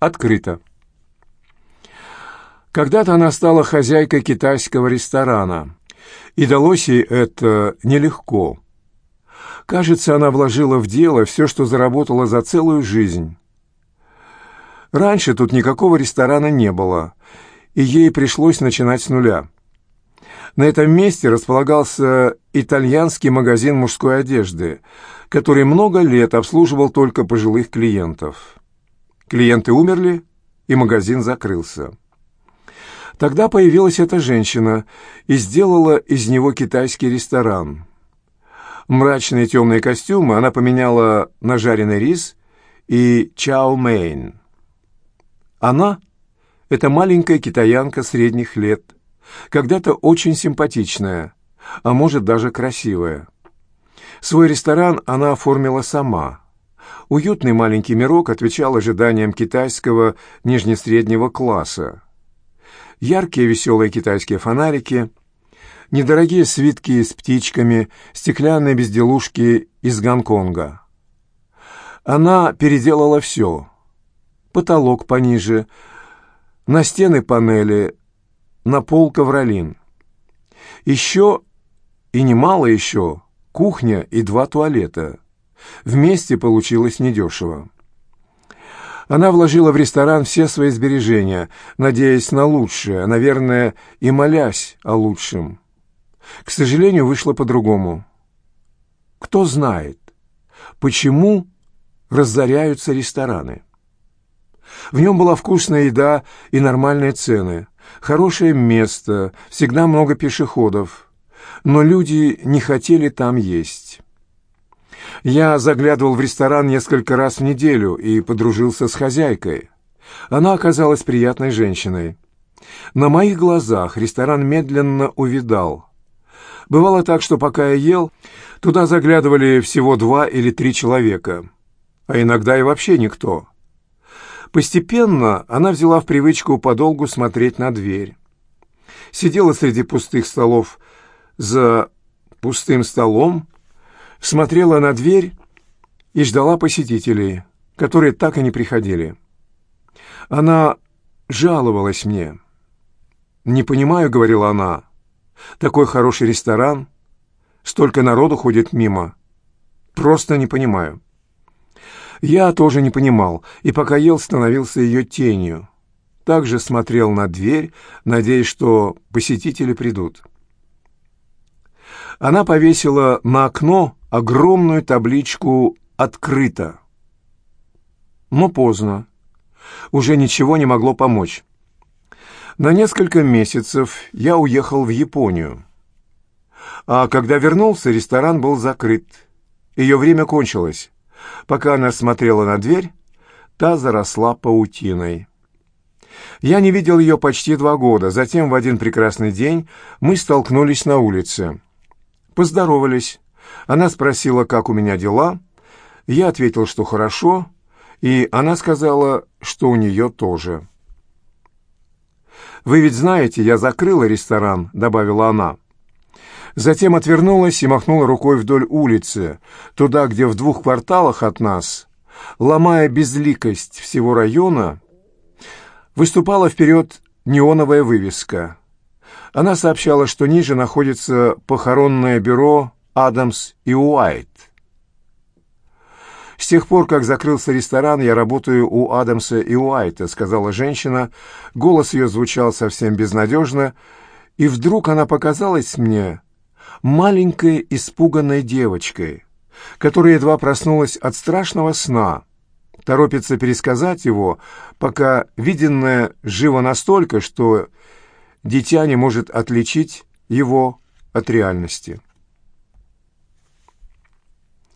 Открыто. Когда-то она стала хозяйкой китайского ресторана, и далось ей это нелегко. Кажется, она вложила в дело все, что заработала за целую жизнь. Раньше тут никакого ресторана не было, и ей пришлось начинать с нуля. На этом месте располагался итальянский магазин мужской одежды, который много лет обслуживал только пожилых клиентов. Клиенты умерли, и магазин закрылся. Тогда появилась эта женщина и сделала из него китайский ресторан. Мрачные темные костюмы она поменяла на жареный рис и чао-мейн. Она — это маленькая китаянка средних лет, когда-то очень симпатичная, а может даже красивая. Свой ресторан она оформила сама. Уютный маленький мирок отвечал ожиданиям китайского нижнесреднего класса. Яркие веселые китайские фонарики, недорогие свитки с птичками, стеклянные безделушки из Гонконга. Она переделала все. Потолок пониже, на стены панели, на пол ковролин. Еще, и немало еще, кухня и два туалета. Вместе получилось недешево. Она вложила в ресторан все свои сбережения, надеясь на лучшее, наверное, и молясь о лучшем. К сожалению, вышло по-другому. Кто знает, почему разоряются рестораны? В нем была вкусная еда и нормальные цены, хорошее место, всегда много пешеходов, но люди не хотели там есть. Я заглядывал в ресторан несколько раз в неделю и подружился с хозяйкой. Она оказалась приятной женщиной. На моих глазах ресторан медленно увидал. Бывало так, что пока я ел, туда заглядывали всего два или три человека, а иногда и вообще никто. Постепенно она взяла в привычку подолгу смотреть на дверь. Сидела среди пустых столов за пустым столом, смотрела на дверь и ждала посетителей, которые так и не приходили. Она жаловалась мне. «Не понимаю», — говорила она, — «такой хороший ресторан, столько народу ходит мимо. Просто не понимаю». Я тоже не понимал, и пока ел, становился ее тенью. Также смотрел на дверь, надеясь, что посетители придут. Она повесила на окно огромную табличку «Открыто». Но поздно. Уже ничего не могло помочь. На несколько месяцев я уехал в Японию. А когда вернулся, ресторан был закрыт. Ее время кончилось. Пока она смотрела на дверь, та заросла паутиной. Я не видел ее почти два года. Затем в один прекрасный день мы столкнулись на улице. Поздоровались. Она спросила, как у меня дела. Я ответил, что хорошо, и она сказала, что у нее тоже. «Вы ведь знаете, я закрыла ресторан», — добавила она. Затем отвернулась и махнула рукой вдоль улицы, туда, где в двух кварталах от нас, ломая безликость всего района, выступала вперед неоновая вывеска. Она сообщала, что ниже находится похоронное бюро «Адамс и Уайт». «С тех пор, как закрылся ресторан, я работаю у Адамса и Уайта», — сказала женщина. Голос ее звучал совсем безнадежно, и вдруг она показалась мне маленькой испуганной девочкой, которая едва проснулась от страшного сна, торопится пересказать его, пока виденное живо настолько, что дитя не может отличить его от реальности.